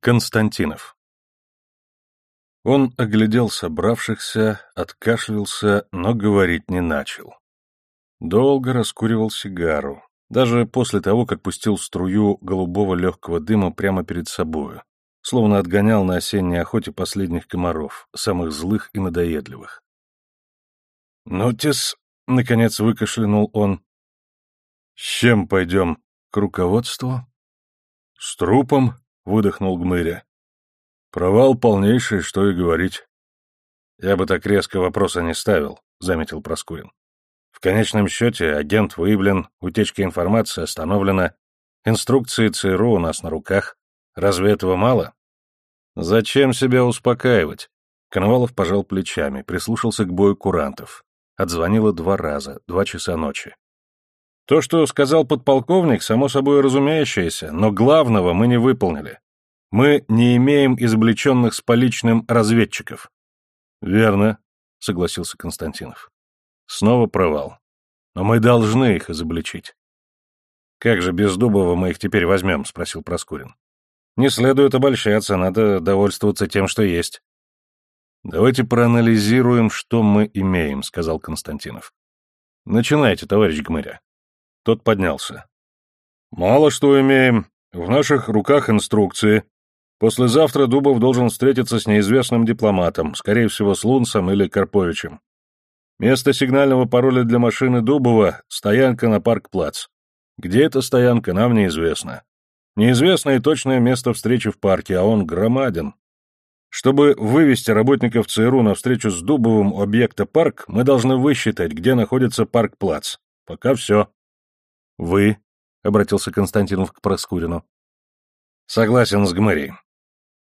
Константинов. Он оглядел собравшихся, откашлялся, но говорить не начал. Долго раскуривал сигару, даже после того, как пустил струю голубого легкого дыма прямо перед собою, словно отгонял на осенней охоте последних комаров, самых злых и надоедливых. «Ну-тис», — наконец выкашлянул он, — «с чем пойдем? К руководству?» «С трупом?» Выдохнул Гмыря. Провал полнейший, что и говорить. Я бы так резко вопроса не ставил, заметил Проскурин. В конечном счете агент выявлен, утечка информации остановлена, инструкции ЦРУ у нас на руках. Разве этого мало? Зачем себя успокаивать? Коновалов пожал плечами, прислушался к бою курантов. Отзвонило два раза, два часа ночи. То, что сказал подполковник, само собой разумеющееся, но главного мы не выполнили. Мы не имеем изобличенных с поличным разведчиков. Верно, согласился Константинов. Снова провал. Но мы должны их изобличить. Как же без Дубова мы их теперь возьмем? спросил Проскурин. Не следует обольщаться, надо довольствоваться тем, что есть. Давайте проанализируем, что мы имеем, сказал Константинов. Начинайте, товарищ Гмыря. Тот поднялся. «Мало что имеем. В наших руках инструкции. Послезавтра Дубов должен встретиться с неизвестным дипломатом, скорее всего, с Лунцем или Карповичем. Место сигнального пароля для машины Дубова — стоянка на Парк-Плац. Где эта стоянка, нам неизвестно. Неизвестно и точное место встречи в парке, а он громаден. Чтобы вывести работников ЦРУ на встречу с Дубовым у объекта парк, мы должны высчитать, где находится Парк-Плац. Пока все. «Вы?» — обратился Константинов к Проскурину. «Согласен с Гмырей.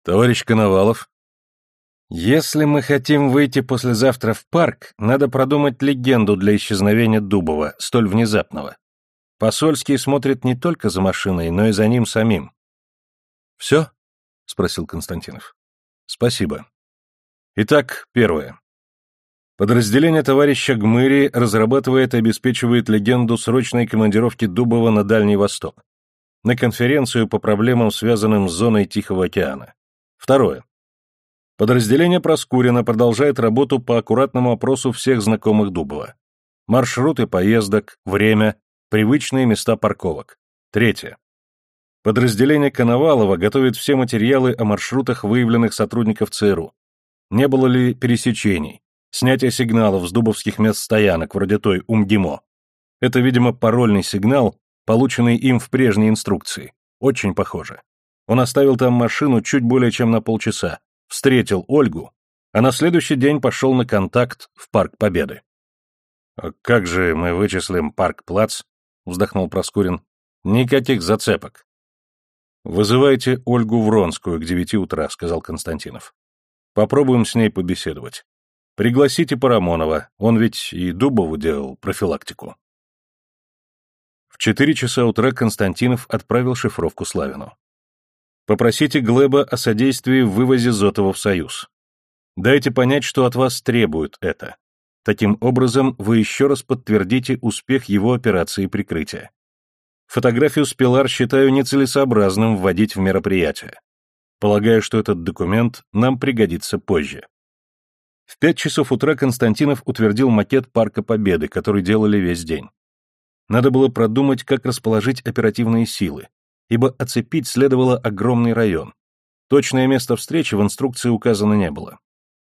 Товарищ Коновалов?» «Если мы хотим выйти послезавтра в парк, надо продумать легенду для исчезновения Дубова, столь внезапного. Посольский смотрит не только за машиной, но и за ним самим». «Все?» — спросил Константинов. «Спасибо. Итак, первое. Подразделение товарища Гмыри разрабатывает и обеспечивает легенду срочной командировки Дубова на Дальний Восток, на конференцию по проблемам, связанным с зоной Тихого океана. Второе. Подразделение Проскурина продолжает работу по аккуратному опросу всех знакомых Дубова. Маршруты поездок, время, привычные места парковок. Третье. Подразделение Коновалова готовит все материалы о маршрутах выявленных сотрудников ЦРУ. Не было ли пересечений, Снятие сигналов с дубовских мест стоянок, вроде той Умгимо. Это, видимо, парольный сигнал, полученный им в прежней инструкции. Очень похоже. Он оставил там машину чуть более чем на полчаса, встретил Ольгу, а на следующий день пошел на контакт в Парк Победы. «А как же мы вычислим Парк-Плац?» — вздохнул Проскурин. «Никаких зацепок». «Вызывайте Ольгу Вронскую к девяти утра», — сказал Константинов. «Попробуем с ней побеседовать. Пригласите Парамонова, он ведь и Дубову делал профилактику. В четыре часа утра Константинов отправил шифровку Славину. Попросите Глеба о содействии в вывозе Зотова в Союз. Дайте понять, что от вас требуют это. Таким образом, вы еще раз подтвердите успех его операции прикрытия. Фотографию с Пилар считаю нецелесообразным вводить в мероприятие. Полагаю, что этот документ нам пригодится позже. В пять часов утра Константинов утвердил макет Парка Победы, который делали весь день. Надо было продумать, как расположить оперативные силы, ибо оцепить следовало огромный район. Точное место встречи в инструкции указано не было.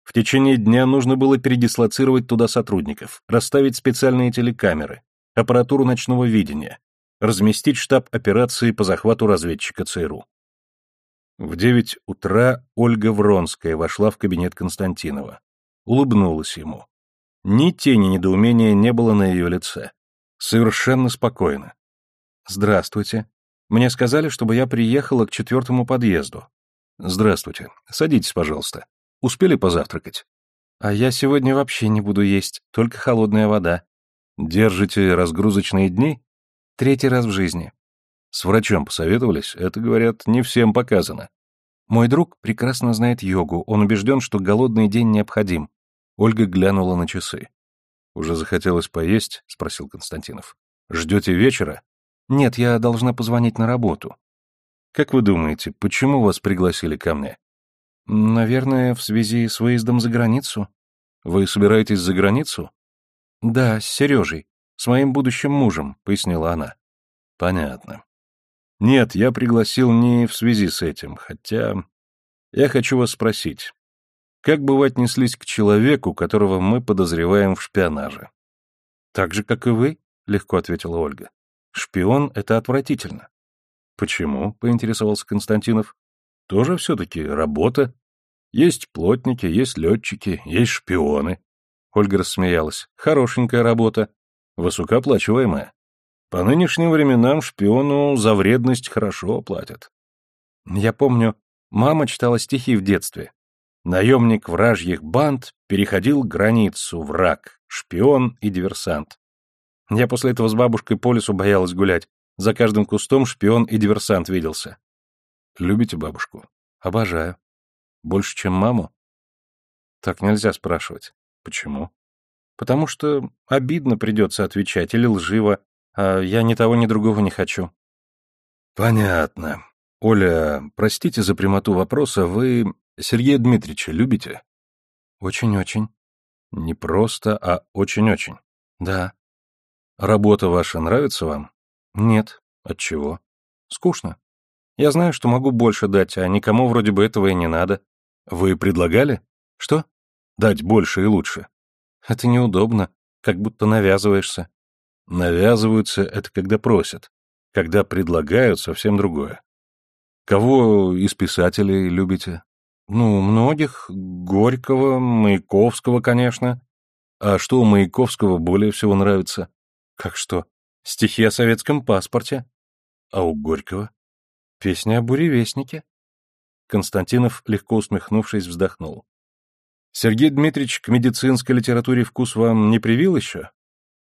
В течение дня нужно было передислоцировать туда сотрудников, расставить специальные телекамеры, аппаратуру ночного видения, разместить штаб операции по захвату разведчика ЦРУ. В девять утра Ольга Вронская вошла в кабинет Константинова улыбнулась ему. Ни тени недоумения не было на ее лице. Совершенно спокойно. «Здравствуйте. Мне сказали, чтобы я приехала к четвертому подъезду». «Здравствуйте. Садитесь, пожалуйста. Успели позавтракать?» «А я сегодня вообще не буду есть, только холодная вода». «Держите разгрузочные дни?» «Третий раз в жизни». «С врачом посоветовались? Это, говорят, не всем показано». Мой друг прекрасно знает йогу, он убежден, что голодный день необходим. Ольга глянула на часы. «Уже захотелось поесть?» — спросил Константинов. «Ждете вечера?» «Нет, я должна позвонить на работу». Как вы думаете, почему вас пригласили ко мне? Наверное, в связи с выездом за границу. Вы собираетесь за границу? Да, с Сережей, с моим будущим мужем, пояснила она. Понятно. Нет, я пригласил не в связи с этим, хотя... Я хочу вас спросить, как бы вы отнеслись к человеку, которого мы подозреваем в шпионаже? Так же, как и вы, легко ответила Ольга. Шпион — это отвратительно. Почему? — поинтересовался Константинов. Тоже все-таки работа. Есть плотники, есть летчики, есть шпионы. Ольга рассмеялась. Хорошенькая работа. Высокооплачиваемая. По нынешним временам шпиону за вредность хорошо платят. Я помню, мама читала стихи в детстве. Наемник вражьих банд переходил границу, враг, шпион и диверсант. Я после этого с бабушкой по лесу боялась гулять. За каждым кустом шпион и диверсант виделся. Любите бабушку? Обожаю. Больше, чем маму? Так нельзя спрашивать. Почему? Потому что обидно придется отвечать или лживо, а я ни того, ни другого не хочу. Понятно. Оля, простите за прямоту вопроса, вы Сергея Дмитриевича любите? Очень-очень. Не просто, а очень-очень. Да. Работа ваша нравится вам? Нет. От чего? Скучно. Я знаю, что могу больше дать, а никому вроде бы этого и не надо. Вы предлагали? Что? Дать больше и лучше. Это неудобно, как будто навязываешься. Навязываются — это когда просят. Когда предлагают — совсем другое. Кого из писателей любите? Ну, многих. Горького, Маяковского, конечно. А что у Маяковского более всего нравится? Как что? Стихи о советском паспорте. А у Горького? Песня о буревестнике. Константинов, легко усмехнувшись, вздохнул. Сергей Дмитриевич к медицинской литературе вкус вам не привил еще?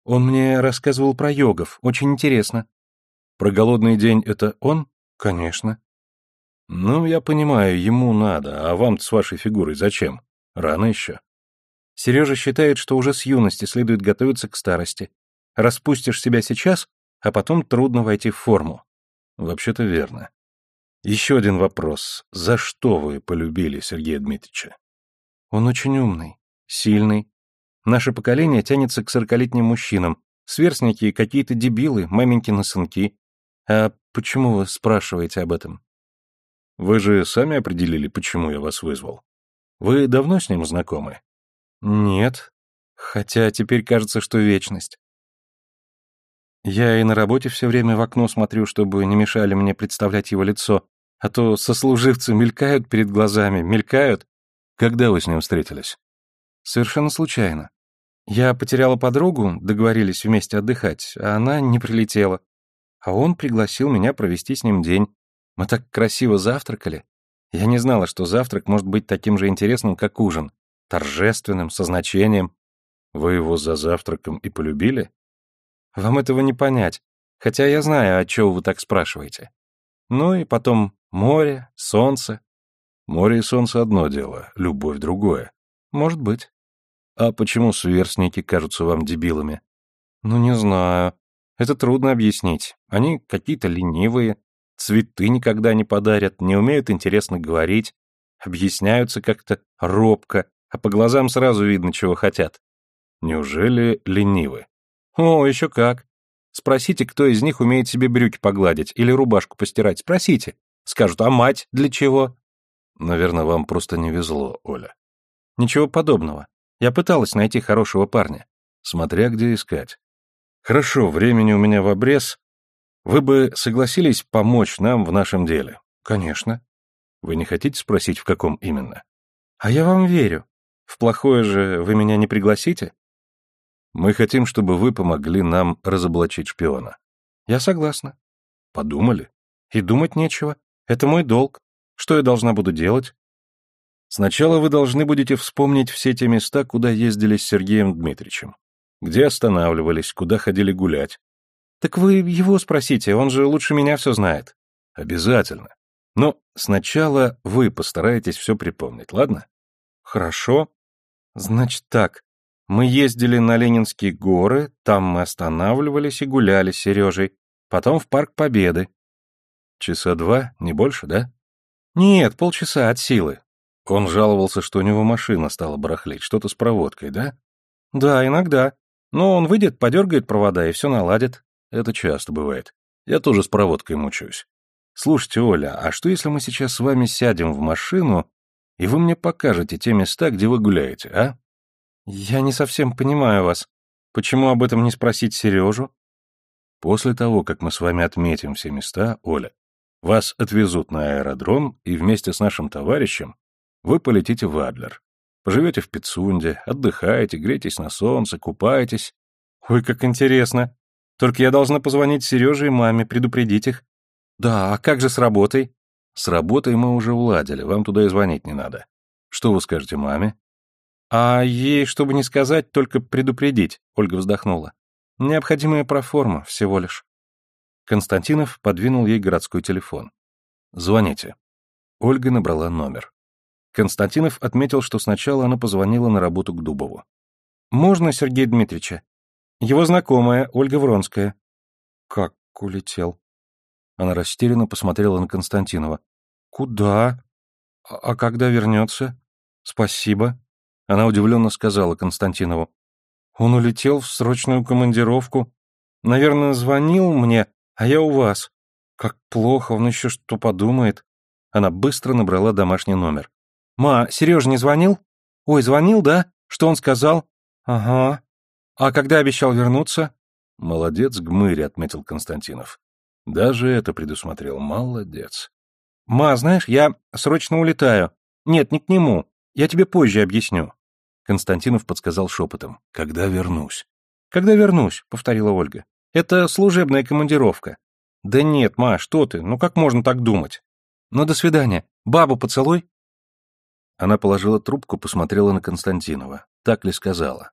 Он мне рассказывал про йогов, очень интересно. Про голодный день это он? Конечно. Ну, я понимаю, ему надо, а вам с вашей фигурой зачем? Рано еще. Сережа считает, что уже с юности следует готовиться к старости. Распустишь себя сейчас, а потом трудно войти в форму. Вообще-то верно. Еще один вопрос. За что вы полюбили Сергея Дмитриевича? Он очень умный, сильный. Наше поколение тянется к сорокалетним мужчинам. Сверстники какие-то дебилы, маменькины сынки. А почему вы спрашиваете об этом? Вы же сами определили, почему я вас вызвал. Вы давно с ним знакомы? Нет. Хотя теперь кажется, что вечность. Я и на работе все время в окно смотрю, чтобы не мешали мне представлять его лицо, а то сослуживцы мелькают перед глазами, мелькают. Когда вы с ним встретились? Совершенно случайно. Я потеряла подругу, договорились вместе отдыхать, а она не прилетела. А он пригласил меня провести с ним день. Мы так красиво завтракали. Я не знала, что завтрак может быть таким же интересным, как ужин. Торжественным, со значением. Вы его за завтраком и полюбили? Вам этого не понять. Хотя я знаю, о чем вы так спрашиваете. Ну и потом Море, солнце. Море и солнце одно дело, любовь другое. Может быть. А почему сверстники кажутся вам дебилами? Ну, не знаю. Это трудно объяснить. Они какие-то ленивые, цветы никогда не подарят, не умеют интересно говорить, объясняются как-то робко, а по глазам сразу видно, чего хотят. Неужели ленивы? О, еще как. Спросите, кто из них умеет себе брюки погладить или рубашку постирать. Спросите. Скажут, а мать для чего? Наверное, вам просто не везло, Оля. Ничего подобного. Я пыталась найти хорошего парня. Смотря где искать. Хорошо, времени у меня в обрез. Вы бы согласились помочь нам в нашем деле? Конечно. Вы не хотите спросить, в каком именно? А я вам верю. В плохое же вы меня не пригласите? Мы хотим, чтобы вы помогли нам разоблачить шпиона. Я согласна. Подумали? И думать нечего. Это мой долг. Что я должна буду делать? Сначала вы должны будете вспомнить все те места, куда ездили с Сергеем Дмитриевичем. Где останавливались, куда ходили гулять. Так вы его спросите, он же лучше меня все знает. Обязательно. Но сначала вы постараетесь все припомнить, ладно? Хорошо. Значит так, мы ездили на Ленинские горы, там мы останавливались и гуляли с Сережей, потом в Парк Победы. Часа два, не больше, да? Нет, полчаса от силы. Он жаловался, что у него машина стала барахлить, что-то с проводкой, да? Да, иногда. Но он выйдет, подергает провода и все наладит. Это часто бывает. Я тоже с проводкой мучаюсь. Слушайте, Оля, а что если мы сейчас с вами сядем в машину, и вы мне покажете те места, где вы гуляете, а? Я не совсем понимаю вас. Почему об этом не спросить Сережу? После того, как мы с вами отметим все места, Оля, вас отвезут на аэродром, и вместе с нашим товарищем вы полетите в Адлер. Поживете в Пицунде, отдыхаете, греетесь на солнце, купаетесь. Ой, как интересно. Только я должна позвонить Сереже и маме, предупредить их. Да, а как же с работой? С работой мы уже уладили, вам туда и звонить не надо. Что вы скажете маме? А ей, чтобы не сказать, только предупредить, Ольга вздохнула. Необходимая проформа, всего лишь. Константинов подвинул ей городской телефон. «Звоните». Ольга набрала номер. Константинов отметил, что сначала она позвонила на работу к Дубову. «Можно Сергея Дмитриевича? Его знакомая, Ольга Вронская». «Как улетел?» Она растерянно посмотрела на Константинова. «Куда? А, а когда вернется?» «Спасибо». Она удивленно сказала Константинову. «Он улетел в срочную командировку. Наверное, звонил мне, а я у вас. Как плохо, он еще что подумает. Она быстро набрала домашний номер. «Ма, Сережа не звонил?» «Ой, звонил, да? Что он сказал?» «Ага. А когда обещал вернуться?» «Молодец, Гмырь», — отметил Константинов. «Даже это предусмотрел. Молодец». «Ма, знаешь, я срочно улетаю. Нет, не к нему. Я тебе позже объясню». Константинов подсказал шепотом. «Когда вернусь?» «Когда вернусь», — повторила Ольга. Это служебная командировка. Да нет, ма, что ты? Ну как можно так думать? Ну до свидания. Бабу поцелуй. Она положила трубку, посмотрела на Константинова. Так ли сказала?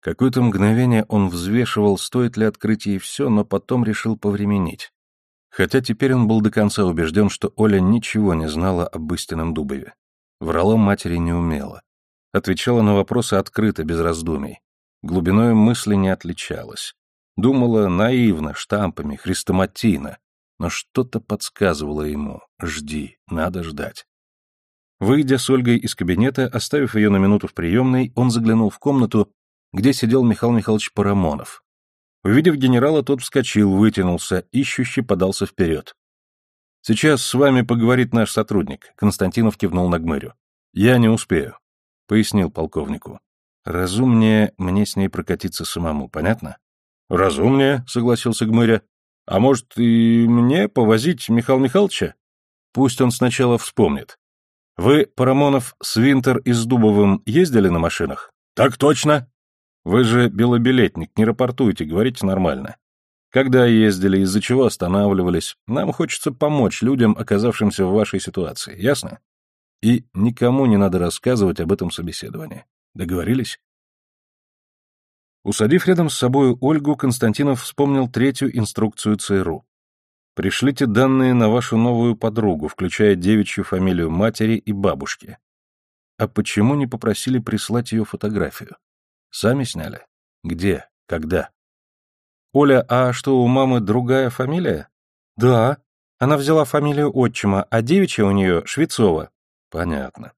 Какое-то мгновение он взвешивал, стоит ли открыть ей все, но потом решил повременить. Хотя теперь он был до конца убежден, что Оля ничего не знала об истинном Дубове. Врала матери не умела. Отвечала на вопросы открыто, без раздумий. Глубиной мысли не отличалась. Думала наивно, штампами, хрестоматийно, но что-то подсказывало ему. Жди, надо ждать. Выйдя с Ольгой из кабинета, оставив ее на минуту в приемной, он заглянул в комнату, где сидел Михаил Михайлович Парамонов. Увидев генерала, тот вскочил, вытянулся, ищущий подался вперед. «Сейчас с вами поговорит наш сотрудник», — Константинов кивнул на Гмырю. «Я не успею», — пояснил полковнику. «Разумнее мне с ней прокатиться самому, понятно?» «Разумнее», — согласился Гмыря. «А может, и мне повозить Михаила Михайловича? Пусть он сначала вспомнит. Вы, Парамонов, с Винтер и с Дубовым ездили на машинах?» «Так точно». «Вы же белобилетник, не рапортуйте, говорите нормально. Когда ездили, из-за чего останавливались? Нам хочется помочь людям, оказавшимся в вашей ситуации, ясно? И никому не надо рассказывать об этом собеседовании. Договорились?» Усадив рядом с собой Ольгу, Константинов вспомнил третью инструкцию ЦРУ. «Пришлите данные на вашу новую подругу, включая девичью фамилию матери и бабушки. А почему не попросили прислать ее фотографию? Сами сняли? Где? Когда?» «Оля, а что, у мамы другая фамилия?» «Да. Она взяла фамилию отчима, а девичья у нее Швецова». «Понятно.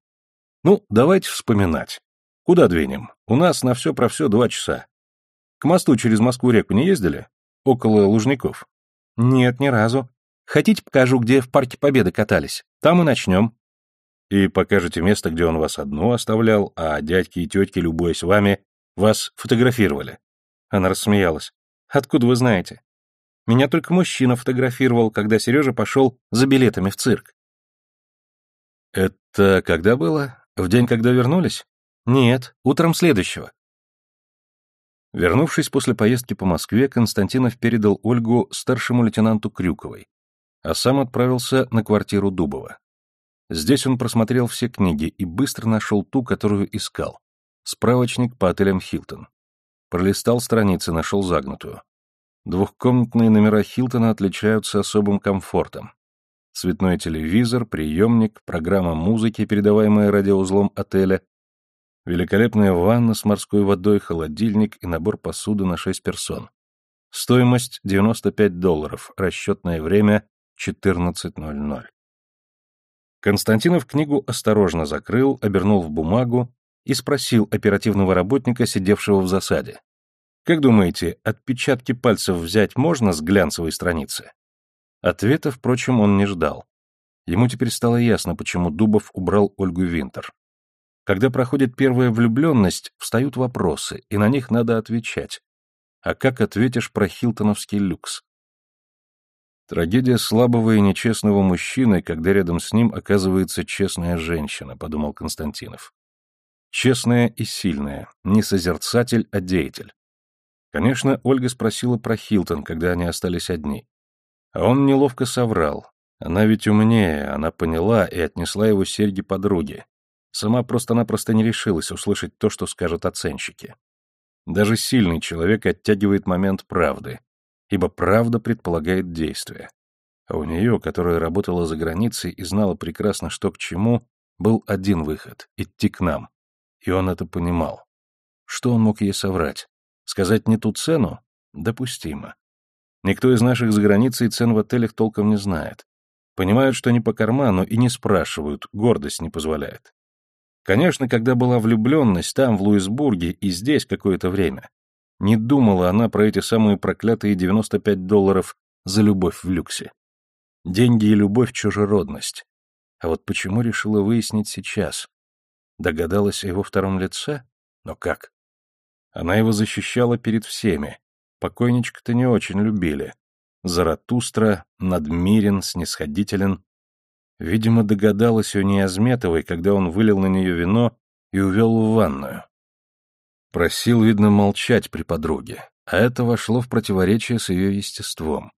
Ну, давайте вспоминать. Куда двинем? У нас на все про все два часа. К мосту через Москву-реку не ездили? Около Лужников? Нет, ни разу. Хотите, покажу, где в Парке Победы катались? Там и начнем. И покажете место, где он вас одну оставлял, а дядьки и тетки, любуясь вами, вас фотографировали. Она рассмеялась. Откуда вы знаете? Меня только мужчина фотографировал, когда Сережа пошел за билетами в цирк. Это когда было? В день, когда вернулись? Нет, утром следующего. Вернувшись после поездки по Москве, Константинов передал Ольгу старшему лейтенанту Крюковой, а сам отправился на квартиру Дубова. Здесь он просмотрел все книги и быстро нашел ту, которую искал. Справочник по отелям «Хилтон». Пролистал страницы, нашел загнутую. Двухкомнатные номера Хилтона отличаются особым комфортом. Цветной телевизор, приемник, программа музыки, передаваемая радиоузлом отеля, Великолепная ванна с морской водой, холодильник и набор посуды на 6 персон. Стоимость 95 долларов, расчетное время 14.00. Константинов книгу осторожно закрыл, обернул в бумагу и спросил оперативного работника, сидевшего в засаде. «Как думаете, отпечатки пальцев взять можно с глянцевой страницы?» Ответа, впрочем, он не ждал. Ему теперь стало ясно, почему Дубов убрал Ольгу Винтер. Когда проходит первая влюбленность, встают вопросы, и на них надо отвечать. А как ответишь про хилтоновский люкс? Трагедия слабого и нечестного мужчины, когда рядом с ним оказывается честная женщина, подумал Константинов. Честная и сильная, не созерцатель, а деятель. Конечно, Ольга спросила про Хилтон, когда они остались одни. А он неловко соврал. Она ведь умнее, она поняла и отнесла его серьги подруге. Сама просто-напросто не решилась услышать то, что скажут оценщики. Даже сильный человек оттягивает момент правды, ибо правда предполагает действие. А у нее, которая работала за границей и знала прекрасно, что к чему, был один выход — идти к нам. И он это понимал. Что он мог ей соврать? Сказать не ту цену? Допустимо. Никто из наших за границей цен в отелях толком не знает. Понимают, что не по карману, и не спрашивают, гордость не позволяет. Конечно, когда была влюбленность там, в Луисбурге, и здесь какое-то время, не думала она про эти самые проклятые 95 долларов за любовь в люксе. Деньги и любовь — чужеродность. А вот почему решила выяснить сейчас? Догадалась о его втором лице? Но как? Она его защищала перед всеми, Покойничка-то не очень любили. Заратустра, надмирен, снисходителен. Видимо, догадалась у Неозметовой, когда он вылил на нее вино и увел в ванную. Просил, видно, молчать при подруге, а это вошло в противоречие с ее естеством.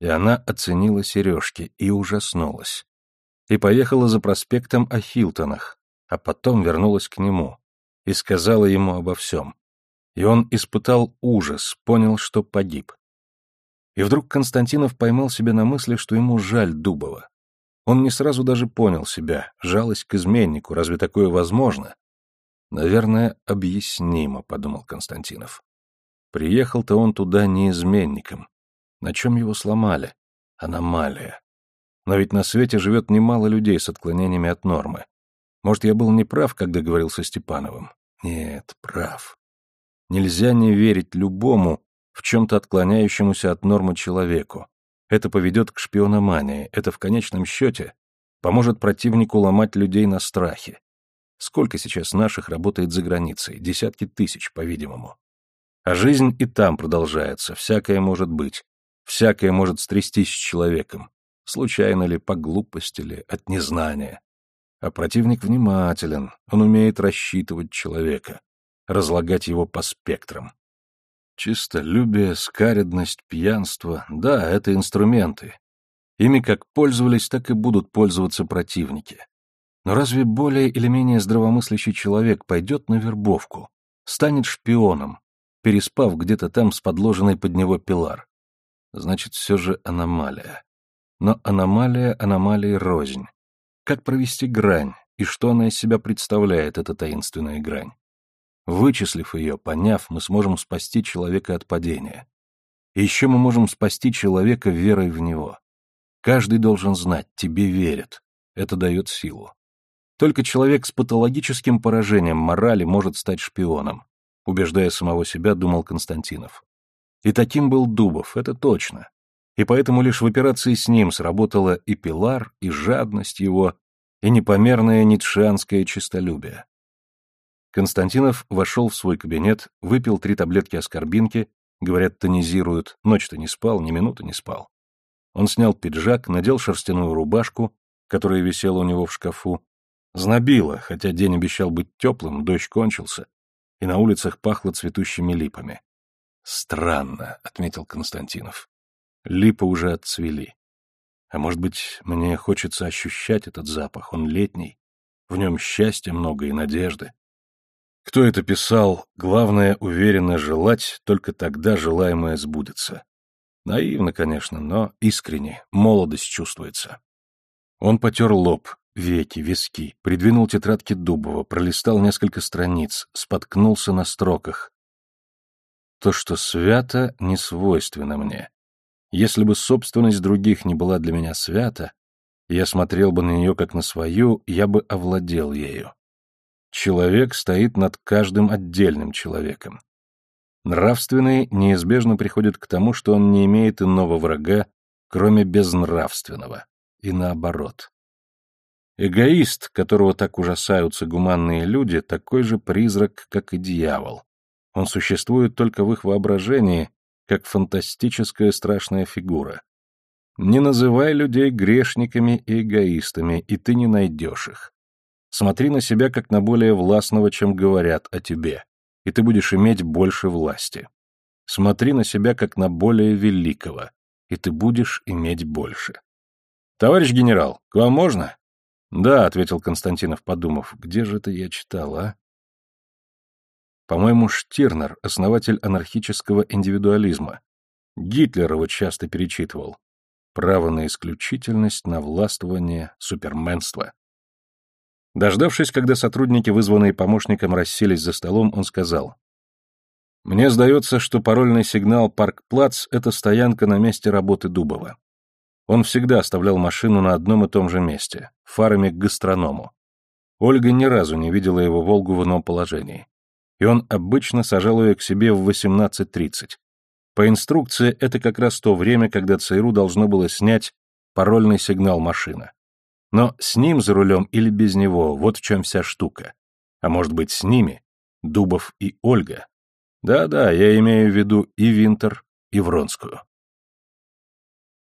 И она оценила сережки и ужаснулась. И поехала за проспектом о Хилтонах, а потом вернулась к нему и сказала ему обо всем и он испытал ужас, понял, что погиб. И вдруг Константинов поймал себя на мысли, что ему жаль Дубова. Он не сразу даже понял себя, жалость к изменнику, разве такое возможно? Наверное, объяснимо, подумал Константинов. Приехал-то он туда не изменником. На чем его сломали? Аномалия. Но ведь на свете живет немало людей с отклонениями от нормы. Может, я был неправ, когда говорил со Степановым? Нет, прав. Нельзя не верить любому, в чем-то отклоняющемуся от нормы человеку. Это поведет к шпиономании, это в конечном счете поможет противнику ломать людей на страхе. Сколько сейчас наших работает за границей? Десятки тысяч, по-видимому. А жизнь и там продолжается, всякое может быть. Всякое может стрястись с человеком. Случайно ли, по глупости ли, от незнания. А противник внимателен, он умеет рассчитывать человека разлагать его по спектрам. Чистолюбие, скаредность, пьянство — да, это инструменты. Ими как пользовались, так и будут пользоваться противники. Но разве более или менее здравомыслящий человек пойдет на вербовку, станет шпионом, переспав где-то там с подложенной под него пилар? Значит, все же аномалия. Но аномалия аномалии рознь. Как провести грань, и что она из себя представляет, эта таинственная грань? Вычислив ее, поняв, мы сможем спасти человека от падения. И еще мы можем спасти человека верой в него. Каждый должен знать, тебе верят. Это дает силу. Только человек с патологическим поражением морали может стать шпионом, убеждая самого себя, думал Константинов. И таким был Дубов, это точно. И поэтому лишь в операции с ним сработала и пилар, и жадность его, и непомерное ницшеанское честолюбие. Константинов вошел в свой кабинет, выпил три таблетки аскорбинки, говорят, тонизируют, ночь-то не спал, ни минуты не спал. Он снял пиджак, надел шерстяную рубашку, которая висела у него в шкафу. Знобило, хотя день обещал быть теплым, дождь кончился, и на улицах пахло цветущими липами. «Странно», — отметил Константинов. «Липы уже отцвели. А может быть, мне хочется ощущать этот запах, он летний. В нем счастья много и надежды. Кто это писал? Главное, уверенно желать, только тогда желаемое сбудется. Наивно, конечно, но искренне, молодость чувствуется. Он потер лоб, веки, виски, придвинул тетрадки Дубова, пролистал несколько страниц, споткнулся на строках. То, что свято, не свойственно мне. Если бы собственность других не была для меня свята, я смотрел бы на нее как на свою, я бы овладел ею. Человек стоит над каждым отдельным человеком. Нравственный неизбежно приходит к тому, что он не имеет иного врага, кроме безнравственного, и наоборот. Эгоист, которого так ужасаются гуманные люди, такой же призрак, как и дьявол. Он существует только в их воображении, как фантастическая страшная фигура. Не называй людей грешниками и эгоистами, и ты не найдешь их. Смотри на себя как на более властного, чем говорят о тебе, и ты будешь иметь больше власти. Смотри на себя как на более великого, и ты будешь иметь больше. Товарищ генерал, к вам можно? «Да», — ответил Константинов, подумав, — «где же это я читал, а?» По-моему, Штирнер, основатель анархического индивидуализма. Гитлер его часто перечитывал. Право на исключительность, на властвование, суперменство. Дождавшись, когда сотрудники, вызванные помощником, расселись за столом, он сказал. «Мне сдается, что парольный сигнал «Парк-Плац» — это стоянка на месте работы Дубова. Он всегда оставлял машину на одном и том же месте, фарами к гастроному. Ольга ни разу не видела его «Волгу» в ином положении. И он обычно сажал ее к себе в 18.30. По инструкции, это как раз то время, когда ЦРУ должно было снять парольный сигнал машина. Но с ним за рулем или без него, вот в чем вся штука. А может быть, с ними? Дубов и Ольга. Да-да, я имею в виду и Винтер, и Вронскую.